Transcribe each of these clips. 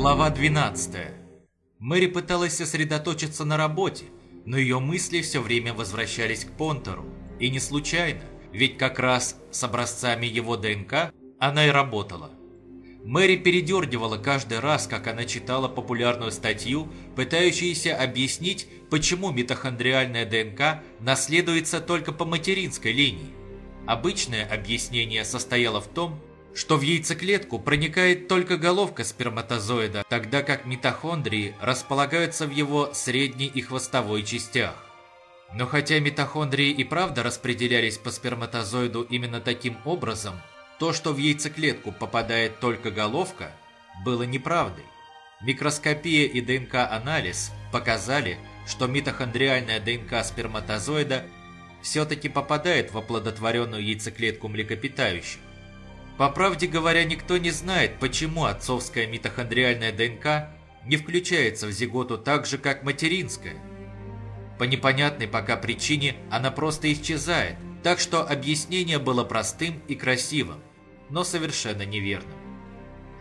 Глава 12. Мэри пыталась сосредоточиться на работе, но ее мысли все время возвращались к Понтеру. И не случайно, ведь как раз с образцами его ДНК она и работала. Мэри передергивала каждый раз, как она читала популярную статью, пытающуюся объяснить, почему митохондриальная ДНК наследуется только по материнской линии. Обычное объяснение состояло в том, что в яйцеклетку проникает только головка сперматозоида, тогда как митохондрии располагаются в его средней и хвостовой частях. Но хотя митохондрии и правда распределялись по сперматозоиду именно таким образом, то, что в яйцеклетку попадает только головка, было неправдой. Микроскопия и ДНК-анализ показали, что митохондриальная ДНК сперматозоида все-таки попадает в оплодотворенную яйцеклетку млекопитающих. По правде говоря, никто не знает, почему отцовская митохондриальная ДНК не включается в зиготу так же, как материнская. По непонятной пока причине она просто исчезает, так что объяснение было простым и красивым, но совершенно неверным.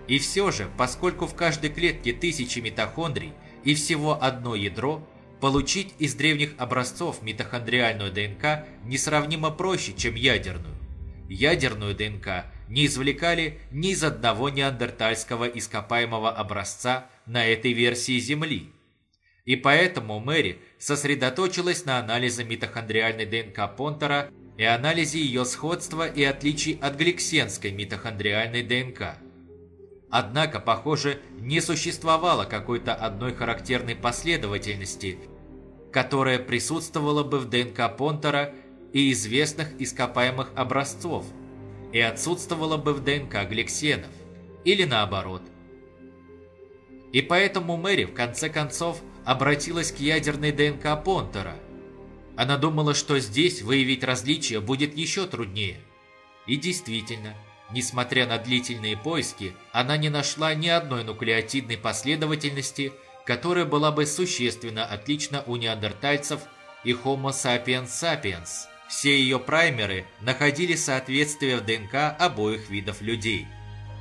И все же, поскольку в каждой клетке тысячи митохондрий и всего одно ядро, получить из древних образцов митохондриальную ДНК несравнимо проще, чем ядерную. Ядерную ДНК не извлекали ни из одного неандертальского ископаемого образца на этой версии Земли. И поэтому Мэри сосредоточилась на анализе митохондриальной ДНК Понтера и анализе ее сходства и отличий от гликсенской митохондриальной ДНК. Однако, похоже, не существовало какой-то одной характерной последовательности, которая присутствовала бы в ДНК Понтера и известных ископаемых образцов – и отсутствовало бы в ДНК гликсенов, или наоборот. И поэтому Мэри в конце концов обратилась к ядерной ДНК Понтера. Она думала, что здесь выявить различия будет еще труднее. И действительно, несмотря на длительные поиски, она не нашла ни одной нуклеотидной последовательности, которая была бы существенно отлична у неандертальцев и Homo sapiens sapiens – все ее праймеры находили соответствие в ДНК обоих видов людей.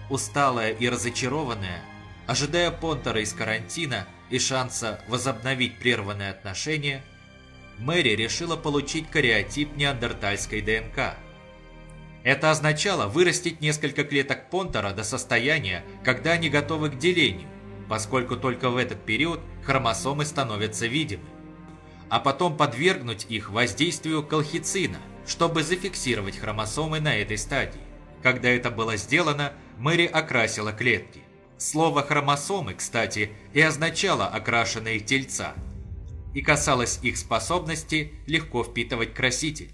Усталая и разочарованная, ожидая Понтера из карантина и шанса возобновить прерванные отношения, Мэри решила получить кариотип неандертальской ДНК. Это означало вырастить несколько клеток Понтера до состояния, когда они готовы к делению, поскольку только в этот период хромосомы становятся видимы а потом подвергнуть их воздействию колхицина, чтобы зафиксировать хромосомы на этой стадии. Когда это было сделано, Мэри окрасила клетки. Слово «хромосомы», кстати, и означало «окрашенные тельца» и касалось их способности легко впитывать краситель.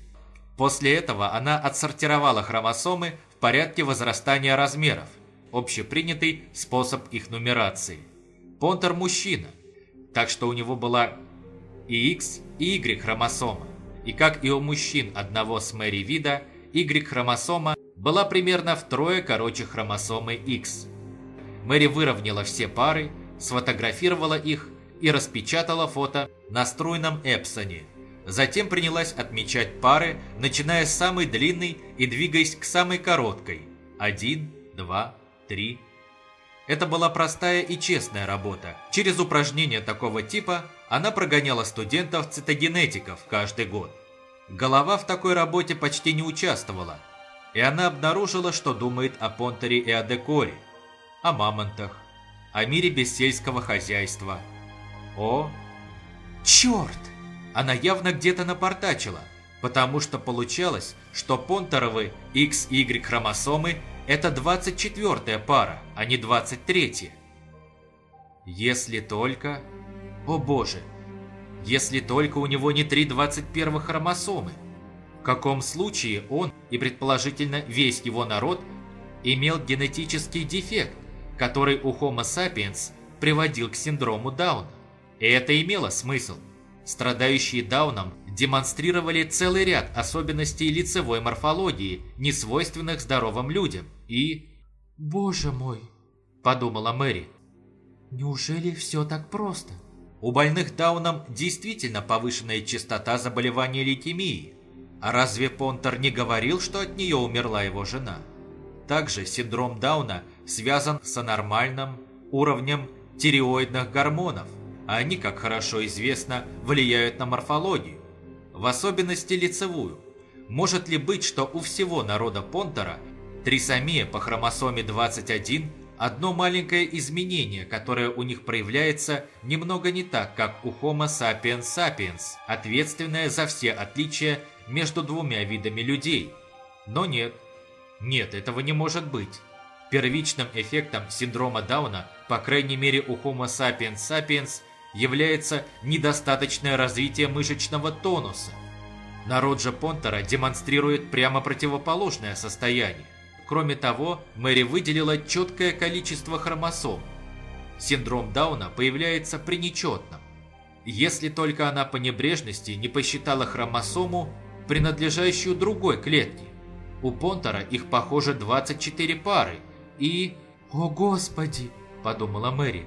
После этого она отсортировала хромосомы в порядке возрастания размеров, общепринятый способ их нумерации. Понтер мужчина, так что у него была и X, и Y хромосома. И как и у мужчин одного с Мэри вида, Y-хромосома была примерно втрое короче хромосомы X. Мэри выровняла все пары, сфотографировала их и распечатала фото на струйном Эпсоне. Затем принялась отмечать пары, начиная с самой длинной и двигаясь к самой короткой. Один, два, три. Это была простая и честная работа. Через упражнения такого типа она прогоняла студентов-цитогенетиков каждый год. Голова в такой работе почти не участвовала, и она обнаружила, что думает о Понтере и о Декоре, о мамонтах, о мире без сельского хозяйства. О, черт! Она явно где-то напортачила, потому что получалось, что Понтеровы XY хромосомы – это 24-я пара, а не 23-я. Если только... О боже, если только у него не три 21 хромосомы. В каком случае он и предположительно весь его народ имел генетический дефект, который у Homo sapiens приводил к синдрому Дауна. И это имело смысл. Страдающие Дауном демонстрировали целый ряд особенностей лицевой морфологии, не свойственных здоровым людям. И... «Боже мой!» – подумала Мэри. «Неужели все так просто?» У больных Дауном действительно повышенная частота заболевания лейкемией. А разве Понтер не говорил, что от нее умерла его жена? Также синдром Дауна связан с анормальным, уровнем тиреоидных гормонов, а они, как хорошо известно, влияют на морфологию, в особенности лицевую. Может ли быть, что у всего народа Понтера трисомия по хромосоме 21 одно маленькое изменение, которое у них проявляется немного не так, как у Homo sapiens sapiens, ответственное за все отличия между двумя видами людей? Но нет. Нет, этого не может быть. Первичным эффектом синдрома Дауна, по крайней мере у Homo sapiens sapiens, является недостаточное развитие мышечного тонуса. Народ же Понтера демонстрирует прямо противоположное состояние. Кроме того, Мэри выделила четкое количество хромосом. Синдром Дауна появляется при нечетном. Если только она по небрежности не посчитала хромосому, принадлежащую другой клетке. У Понтера их, похоже, 24 пары. И... «О, Господи!» – подумала Мэри.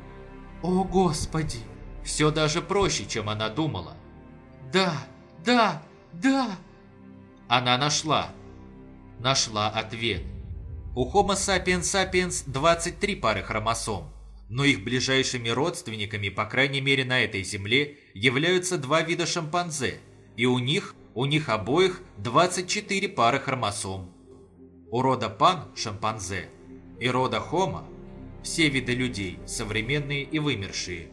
«О, Господи!» Все даже проще, чем она думала. «Да, да, да!» Она нашла. Нашла ответ. У Homo sapiens sapiens 23 пары хромосом, но их ближайшими родственниками, по крайней мере на этой земле, являются два вида шимпанзе, и у них, у них обоих 24 пары хромосом. У рода пан – шимпанзе, и рода Homo – все виды людей, современные и вымершие,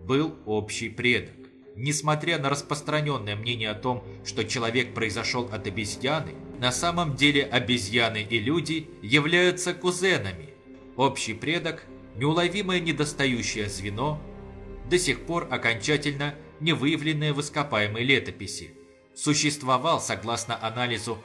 был общий предок. Несмотря на распространенное мнение о том, что человек произошел от обезьяны, на самом деле обезьяны и люди являются кузенами. Общий предок, неуловимое недостающее звено, до сих пор окончательно не выявленное в ископаемой летописи, существовал, согласно анализу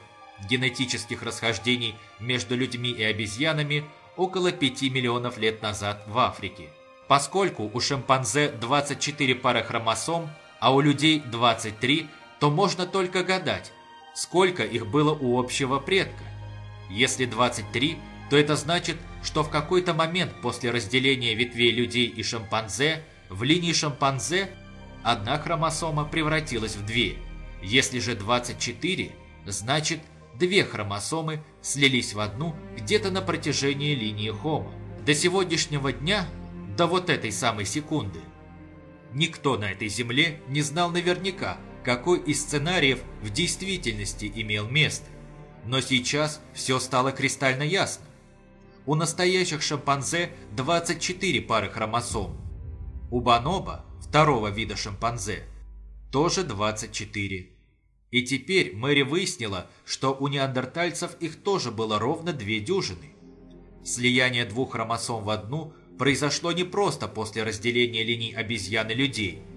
генетических расхождений между людьми и обезьянами, около 5 миллионов лет назад в Африке. Поскольку у шимпанзе 24 пары хромосом, а у людей 23, то можно только гадать, сколько их было у общего предка. Если 23, то это значит, что в какой-то момент после разделения ветвей людей и шимпанзе в линии шимпанзе одна хромосома превратилась в две. Если же 24, значит две хромосомы слились в одну где-то на протяжении линии Хома. До сегодняшнего дня, до вот этой самой секунды, никто на этой земле не знал наверняка, какой из сценариев в действительности имел место. Но сейчас все стало кристально ясно. У настоящих шимпанзе 24 пары хромосом. У бонобо, второго вида шимпанзе, тоже 24. И теперь Мэри выяснила, что у неандертальцев их тоже было ровно две дюжины. Слияние двух хромосом в одну произошло не просто после разделения линий обезьян и людей –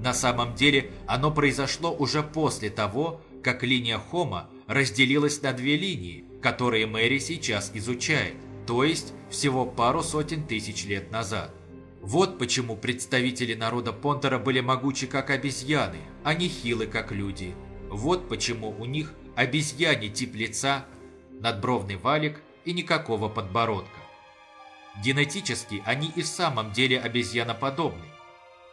на самом деле оно произошло уже после того, как линия Хома разделилась на две линии, которые Мэри сейчас изучает, то есть всего пару сотен тысяч лет назад. Вот почему представители народа Понтера были могучи как обезьяны, а не хилы как люди. Вот почему у них обезьяне тип лица, надбровный валик и никакого подбородка. Генетически они и в самом деле обезьяноподобны,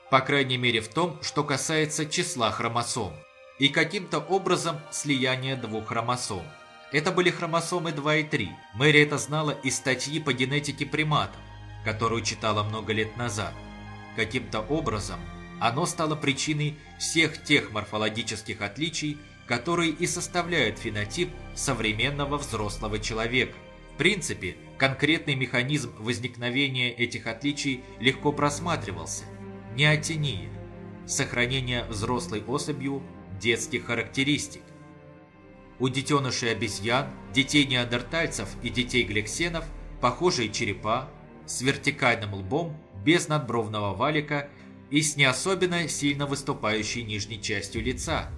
по крайней мере в том, что касается числа хромосом, и каким-то образом слияния двух хромосом. Это были хромосомы 2 и 3. Мэри это знала из статьи по генетике приматов, которую читала много лет назад. Каким-то образом оно стало причиной всех тех морфологических отличий, которые и составляют фенотип современного взрослого человека. В принципе, конкретный механизм возникновения этих отличий легко просматривался – неотения, сохранение взрослой особью детских характеристик. У детенышей обезьян, детей неандертальцев и детей гликсенов похожие черепа с вертикальным лбом, без надбровного валика и с не особенно сильно выступающей нижней частью лица.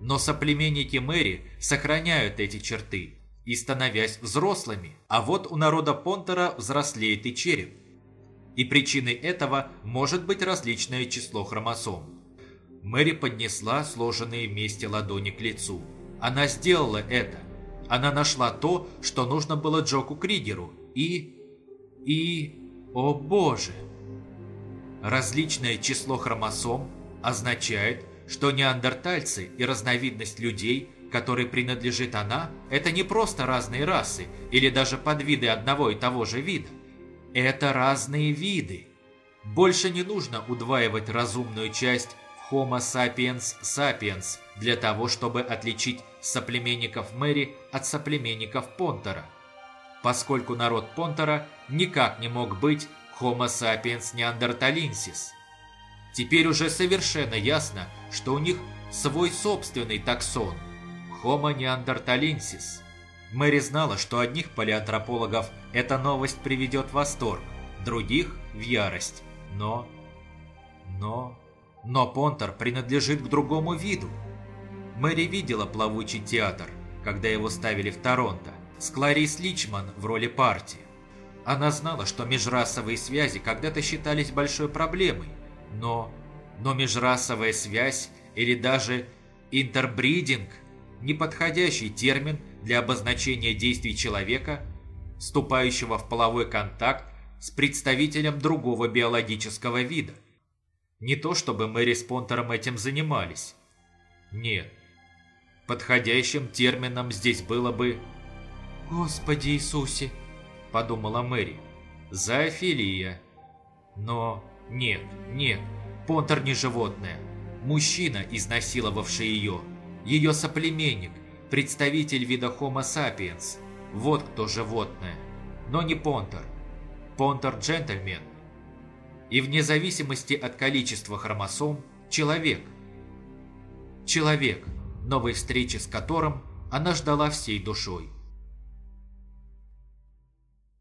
Но соплеменники Мэри сохраняют эти черты и становясь взрослыми, а вот у народа Понтера взрослеет и череп и причиной этого может быть различное число хромосом. Мэри поднесла сложенные вместе ладони к лицу. Она сделала это. Она нашла то, что нужно было Джоку Кригеру, и... и... о боже! Различное число хромосом означает, что неандертальцы и разновидность людей, которой принадлежит она, это не просто разные расы или даже подвиды одного и того же вида. Это разные виды. Больше не нужно удваивать разумную часть Homo sapiens sapiens для того, чтобы отличить соплеменников Мэри от соплеменников Понтера, поскольку народ Понтера никак не мог быть Homo sapiens neanderthalensis. Теперь уже совершенно ясно, что у них свой собственный таксон – Homo neanderthalensis. Мэри знала, что одних палеантропологов эта новость приведет в восторг, других – в ярость. Но... Но... Но Понтер принадлежит к другому виду. Мэри видела плавучий театр, когда его ставили в Торонто, с Кларис Личман в роли партии. Она знала, что межрасовые связи когда-то считались большой проблемой, но... Но межрасовая связь или даже интербридинг – неподходящий термин для обозначения действий человека, вступающего в половой контакт с представителем другого биологического вида. Не то чтобы Мэри с Понтером этим занимались. Нет. Подходящим термином здесь было бы «Господи Иисусе!» – подумала Мэри. «Зоофилия». Но нет, нет, Понтер не животное. Мужчина, изнасиловавший ее. Ее соплеменник, представитель вида Homo sapiens. Вот кто животное. Но не Понтер. Понтер – джентльмен. И вне зависимости от количества хромосом – человек. Человек, новой встречи с которым она ждала всей душой.